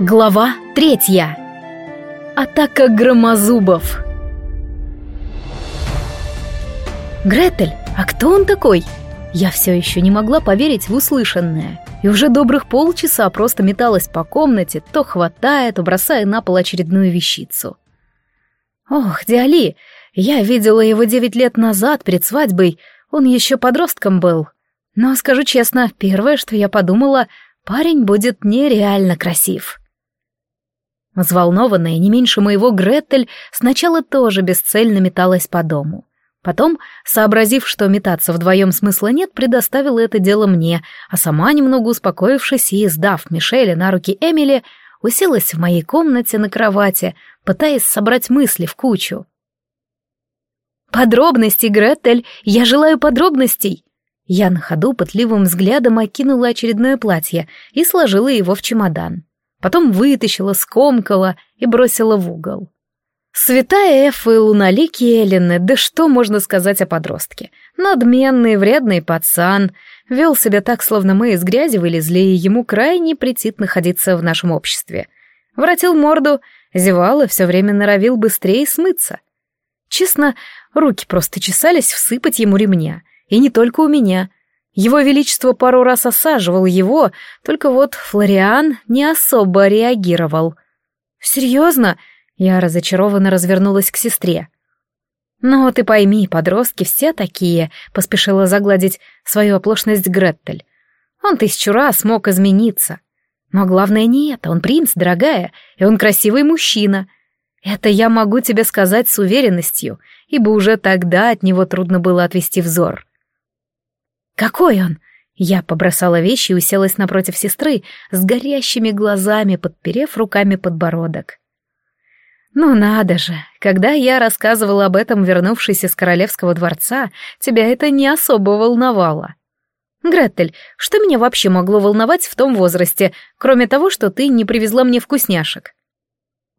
Глава третья. Атака громозубов. Гретель, а кто он такой? Я все еще не могла поверить в услышанное. И уже добрых полчаса просто металась по комнате, то хватая, то бросая на пол очередную вещицу. Ох, Диали, я видела его девять лет назад перед свадьбой, он еще подростком был. Но, скажу честно, первое, что я подумала, парень будет нереально красив. Взволнованная, не меньше моего Гретель, сначала тоже бесцельно металась по дому. Потом, сообразив, что метаться вдвоем смысла нет, предоставила это дело мне, а сама, немного успокоившись и сдав Мишеля на руки Эмили, уселась в моей комнате на кровати, пытаясь собрать мысли в кучу. «Подробностей, Гретель! Я желаю подробностей!» Я на ходу пытливым взглядом окинула очередное платье и сложила его в чемодан. Потом вытащила, скомкала и бросила в угол. Святая Эфа и луналикие Эллины, да что можно сказать о подростке? Надменный, вредный пацан, вел себя так, словно мы из грязи вылезли, и ему крайне претит находиться в нашем обществе. Вратил морду, зевал и все время норовил быстрее смыться. Честно, руки просто чесались всыпать ему ремня. И не только у меня. Его Величество пару раз осаживал его, только вот Флориан не особо реагировал. «Серьезно?» Я разочарованно развернулась к сестре. «Ну, ты пойми, подростки все такие», — поспешила загладить свою оплошность Греттель. «Он тысячу раз мог измениться. Но главное не это, он принц, дорогая, и он красивый мужчина. Это я могу тебе сказать с уверенностью, ибо уже тогда от него трудно было отвести взор. «Какой он?» Я побросала вещи и уселась напротив сестры с горящими глазами, подперев руками подбородок. «Ну надо же, когда я рассказывала об этом, вернувшись из королевского дворца, тебя это не особо волновало. Гретель, что меня вообще могло волновать в том возрасте, кроме того, что ты не привезла мне вкусняшек?»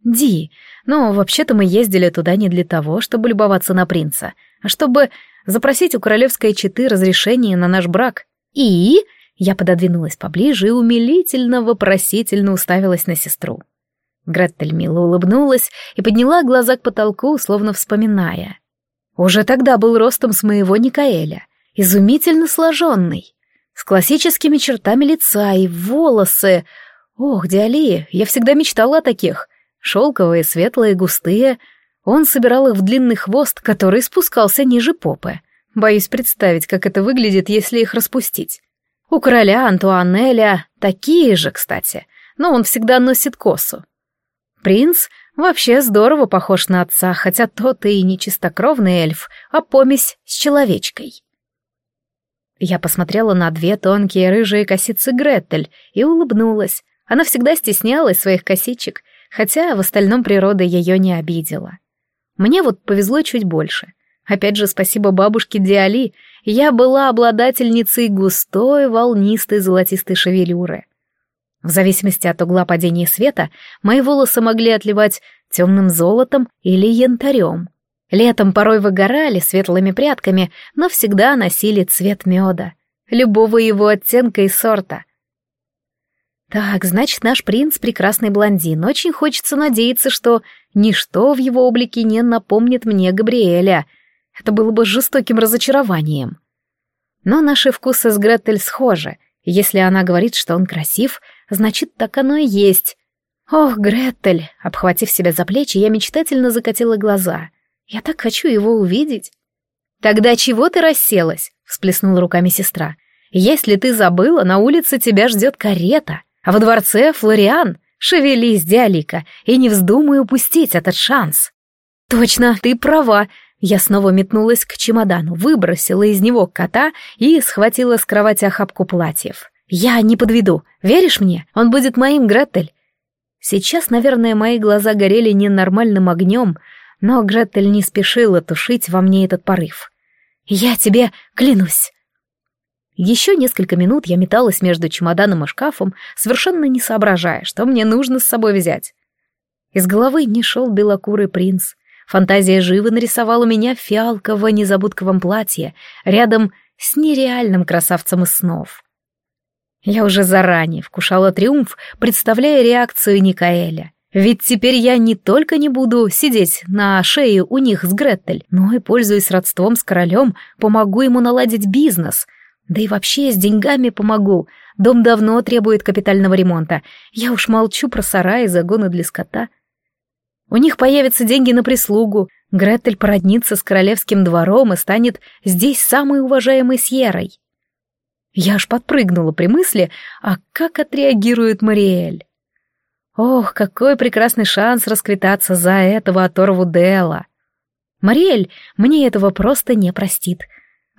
«Ди, но вообще-то мы ездили туда не для того, чтобы любоваться на принца, а чтобы запросить у королевской четы разрешение на наш брак. И я пододвинулась поближе и умилительно-вопросительно уставилась на сестру. Греттель мило улыбнулась и подняла глаза к потолку, словно вспоминая. Уже тогда был ростом с моего Никаэля, изумительно сложенный, с классическими чертами лица и волосы. Ох, Диали, я всегда мечтала о таких. Шелковые, светлые, густые, он собирал их в длинный хвост, который спускался ниже попы. Боюсь представить, как это выглядит, если их распустить. У короля Антуанеля такие же, кстати, но он всегда носит косу. Принц вообще здорово похож на отца, хотя тот и не чистокровный эльф, а помесь с человечкой. Я посмотрела на две тонкие рыжие косицы Гретель и улыбнулась. Она всегда стеснялась своих косичек, хотя в остальном природа ее не обидела. Мне вот повезло чуть больше. Опять же, спасибо бабушке Диали, я была обладательницей густой, волнистой, золотистой шевелюры. В зависимости от угла падения света, мои волосы могли отливать темным золотом или янтарем. Летом порой выгорали светлыми прядками, но всегда носили цвет меда, любого его оттенка и сорта. Так, значит, наш принц — прекрасный блондин. Очень хочется надеяться, что ничто в его облике не напомнит мне Габриэля. Это было бы жестоким разочарованием. Но наши вкусы с Гретель схожи. Если она говорит, что он красив, значит, так оно и есть. Ох, Гретель, обхватив себя за плечи, я мечтательно закатила глаза. Я так хочу его увидеть. Тогда чего ты расселась? всплеснула руками сестра. Если ты забыла, на улице тебя ждет карета. А во дворце Флориан. Шевелись, Диалика, и не вздумай упустить этот шанс. Точно, ты права. Я снова метнулась к чемодану, выбросила из него кота и схватила с кровати охапку платьев. Я не подведу. Веришь мне? Он будет моим, Гретель. Сейчас, наверное, мои глаза горели ненормальным огнем, но Гретель не спешила тушить во мне этот порыв. «Я тебе клянусь!» Еще несколько минут я металась между чемоданом и шкафом, совершенно не соображая, что мне нужно с собой взять. Из головы не шел белокурый принц. Фантазия живо нарисовала меня в фиалково-незабудковом платье, рядом с нереальным красавцем из снов. Я уже заранее вкушала триумф, представляя реакцию Никаэля. Ведь теперь я не только не буду сидеть на шее у них с Гретель, но и, пользуясь родством с королем, помогу ему наладить бизнес. Да и вообще с деньгами помогу. Дом давно требует капитального ремонта. Я уж молчу про сараи и загоны для скота. У них появятся деньги на прислугу. Гретель породнится с королевским двором и станет здесь самой уважаемой Сьерой. Я аж подпрыгнула при мысли, а как отреагирует Мариэль? Ох, какой прекрасный шанс расквитаться за этого оторву Дела. Мариэль мне этого просто не простит.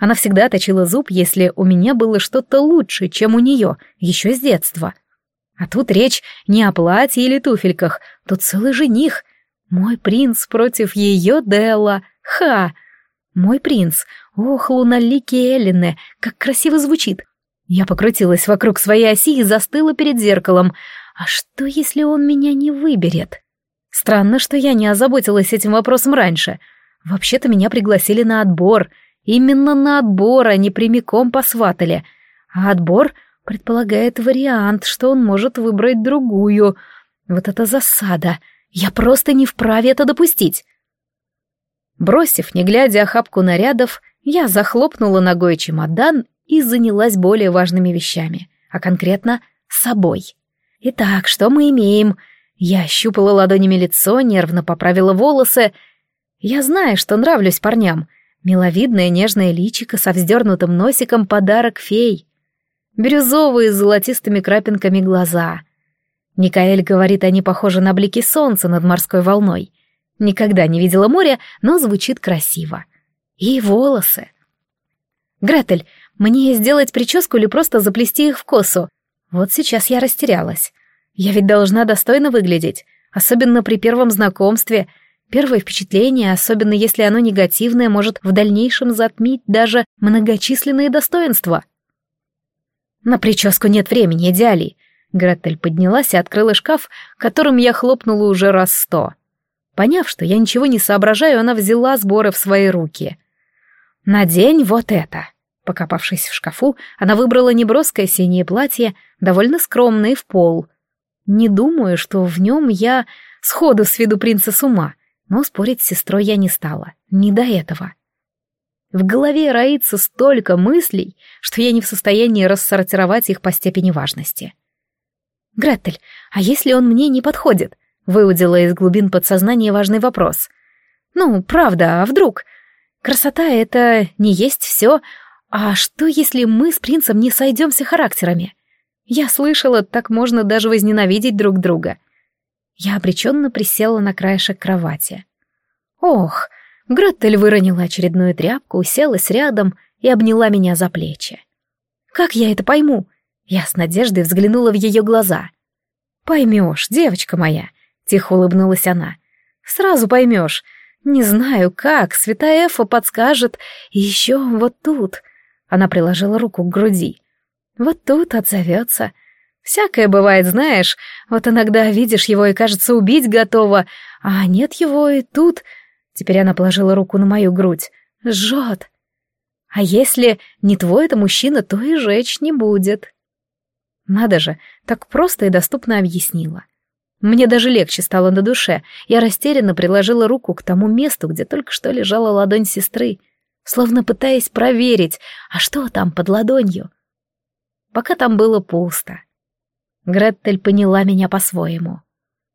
Она всегда точила зуб, если у меня было что-то лучше, чем у нее, еще с детства. А тут речь не о платье или туфельках, тут целый жених. Мой принц против ее Делла. Ха! Мой принц. Ох, луналикие Эллины, как красиво звучит. Я покрутилась вокруг своей оси и застыла перед зеркалом. А что, если он меня не выберет? Странно, что я не озаботилась этим вопросом раньше. Вообще-то меня пригласили на отбор. Именно на отбор, а не прямиком посватали. А отбор предполагает вариант, что он может выбрать другую. Вот это засада. Я просто не вправе это допустить. Бросив, не глядя охапку нарядов, я захлопнула ногой чемодан и занялась более важными вещами, а конкретно собой. Итак, что мы имеем? Я щупала ладонями лицо, нервно поправила волосы. Я знаю, что нравлюсь парням. Миловидное нежное личико со вздернутым носиком — подарок фей. Бирюзовые с золотистыми крапинками глаза. Никаэль говорит, они похожи на блики солнца над морской волной. Никогда не видела моря, но звучит красиво. И волосы. «Гретель, мне сделать прическу или просто заплести их в косу?» Вот сейчас я растерялась. Я ведь должна достойно выглядеть, особенно при первом знакомстве. Первое впечатление, особенно если оно негативное, может в дальнейшем затмить даже многочисленные достоинства. На прическу нет времени, идеали. Гретель поднялась и открыла шкаф, которым я хлопнула уже раз сто. Поняв, что я ничего не соображаю, она взяла сборы в свои руки. «Надень вот это!» Покопавшись в шкафу, она выбрала неброское синее платье, довольно скромное в пол. Не думаю, что в нем я сходу сведу принца с ума, но спорить с сестрой я не стала, не до этого. В голове роится столько мыслей, что я не в состоянии рассортировать их по степени важности. «Гретель, а если он мне не подходит?» — выудила из глубин подсознания важный вопрос. «Ну, правда, а вдруг? Красота — это не есть все, а что, если мы с принцем не сойдемся характерами? Я слышала, так можно даже возненавидеть друг друга. Я обреченно присела на краешек кровати. Ох, Гретель выронила очередную тряпку, уселась рядом и обняла меня за плечи. Как я это пойму? Я с надеждой взглянула в ее глаза. Поймешь, девочка моя, тихо улыбнулась она. Сразу поймешь. Не знаю как, святая Эфа подскажет. И еще вот тут. Она приложила руку к груди. Вот тут отзовется. Всякое бывает, знаешь. Вот иногда видишь его и, кажется, убить готова, а нет его и тут. Теперь она положила руку на мою грудь. Жжет. А если не твой это мужчина, то и жечь не будет. Надо же, так просто и доступно объяснила. Мне даже легче стало на душе. Я растерянно приложила руку к тому месту, где только что лежала ладонь сестры словно пытаясь проверить, а что там под ладонью. Пока там было пусто. Гретель поняла меня по-своему.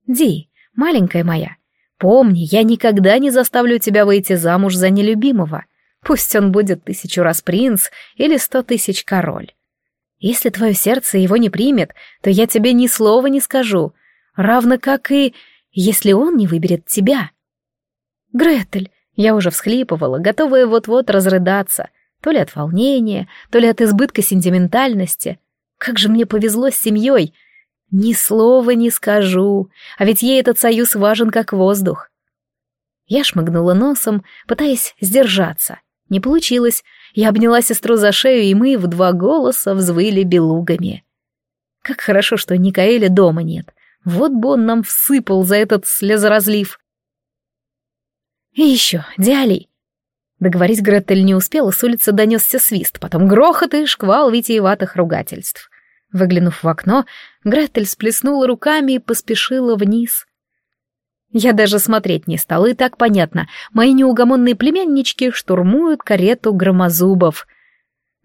«Ди, маленькая моя, помни, я никогда не заставлю тебя выйти замуж за нелюбимого, пусть он будет тысячу раз принц или сто тысяч король. Если твое сердце его не примет, то я тебе ни слова не скажу, равно как и если он не выберет тебя». «Гретель, я уже всхлипывала, готовая вот-вот разрыдаться, то ли от волнения, то ли от избытка сентиментальности. Как же мне повезло с семьей! Ни слова не скажу, а ведь ей этот союз важен как воздух. Я шмыгнула носом, пытаясь сдержаться. Не получилось. Я обняла сестру за шею, и мы в два голоса взвыли белугами. Как хорошо, что Никаэля дома нет. Вот бы он нам всыпал за этот слезоразлив. «И еще, Диали!» Договорить Гретель не успела, с улицы донесся свист, потом грохот и шквал витиеватых ругательств. Выглянув в окно, Гретель сплеснула руками и поспешила вниз. Я даже смотреть не стала, и так понятно. Мои неугомонные племяннички штурмуют карету громозубов.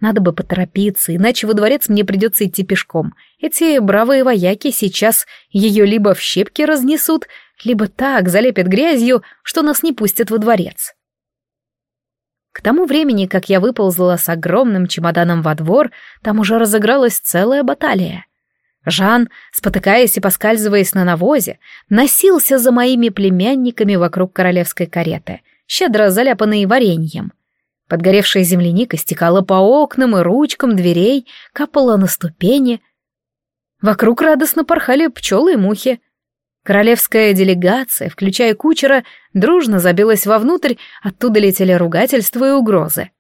Надо бы поторопиться, иначе во дворец мне придется идти пешком. Эти бравые вояки сейчас ее либо в щепки разнесут, либо так залепят грязью, что нас не пустят во дворец. К тому времени, как я выползла с огромным чемоданом во двор, там уже разыгралась целая баталия. Жан, спотыкаясь и поскальзываясь на навозе, носился за моими племянниками вокруг королевской кареты, щедро заляпанной вареньем. Подгоревшая земляника стекала по окнам и ручкам дверей, капала на ступени. Вокруг радостно порхали пчелы и мухи. Королевская делегация, включая кучера, дружно забилась вовнутрь, оттуда летели ругательства и угрозы.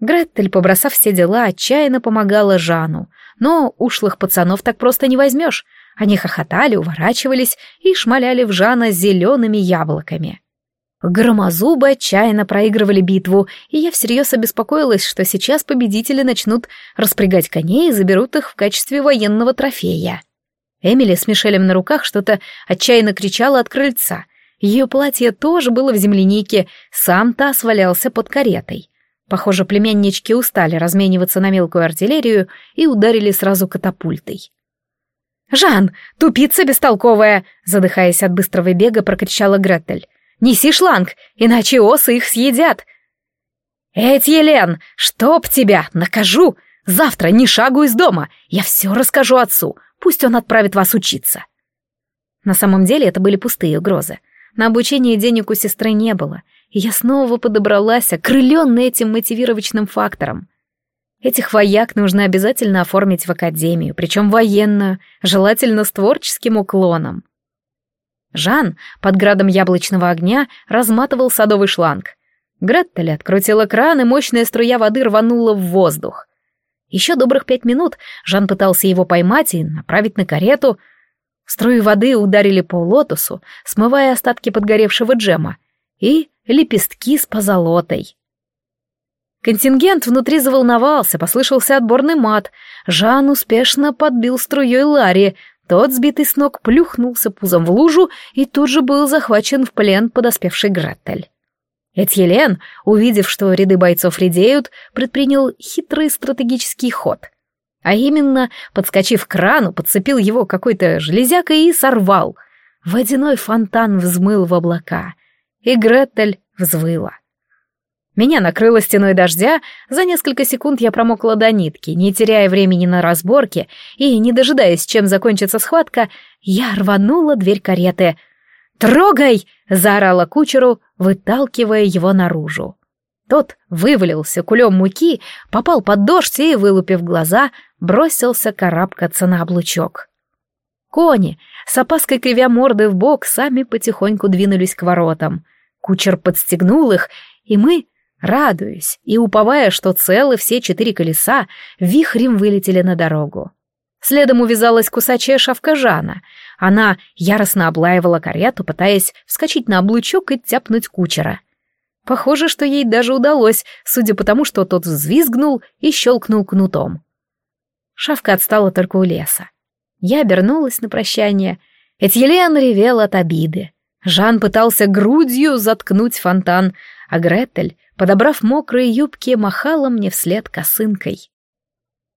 Греттель, побросав все дела, отчаянно помогала Жану, но ушлых пацанов так просто не возьмешь. Они хохотали, уворачивались и шмаляли в Жана зелеными яблоками. Громозубы отчаянно проигрывали битву, и я всерьез обеспокоилась, что сейчас победители начнут распрягать коней и заберут их в качестве военного трофея. Эмили с Мишелем на руках что-то отчаянно кричала от крыльца. Ее платье тоже было в землянике, сам таз валялся под каретой. Похоже, племяннички устали размениваться на мелкую артиллерию и ударили сразу катапультой. «Жан, тупица бестолковая!» задыхаясь от быстрого бега, прокричала Гретель. Неси шланг, иначе осы их съедят. Эти, Елен, чтоб тебя, накажу! Завтра ни шагу из дома, я все расскажу отцу, пусть он отправит вас учиться. На самом деле это были пустые угрозы. На обучение денег у сестры не было, и я снова подобралась, окрыленная этим мотивировочным фактором. Этих вояк нужно обязательно оформить в академию, причем военную, желательно с творческим уклоном. Жан под градом яблочного огня разматывал садовый шланг. Греттель открутила кран, и мощная струя воды рванула в воздух. Еще добрых пять минут Жан пытался его поймать и направить на карету. Струи воды ударили по лотосу, смывая остатки подгоревшего джема, и лепестки с позолотой. Контингент внутри заволновался, послышался отборный мат. Жан успешно подбил струей Ларри, тот, сбитый с ног, плюхнулся пузом в лужу и тут же был захвачен в плен подоспевший Гретель. Этьелен, увидев, что ряды бойцов редеют, предпринял хитрый стратегический ход. А именно, подскочив к крану, подцепил его какой-то железякой и сорвал. Водяной фонтан взмыл в облака, и Гретель взвыла. Меня накрыло стеной дождя, за несколько секунд я промокла до нитки, не теряя времени на разборки, и, не дожидаясь, чем закончится схватка, я рванула дверь кареты. «Трогай!» — заорала кучеру, выталкивая его наружу. Тот вывалился кулем муки, попал под дождь и, вылупив глаза, бросился карабкаться на облучок. Кони, с опаской кривя морды в бок, сами потихоньку двинулись к воротам. Кучер подстегнул их, и мы Радуясь и уповая, что целы все четыре колеса, вихрем вылетели на дорогу. Следом увязалась кусачая шавка Жана. Она яростно облаивала карету, пытаясь вскочить на облучок и тяпнуть кучера. Похоже, что ей даже удалось, судя по тому, что тот взвизгнул и щелкнул кнутом. Шавка отстала только у леса. Я обернулась на прощание. Этьелен ревел от обиды. Жан пытался грудью заткнуть фонтан, а Гретель подобрав мокрые юбки, махала мне вслед косынкой.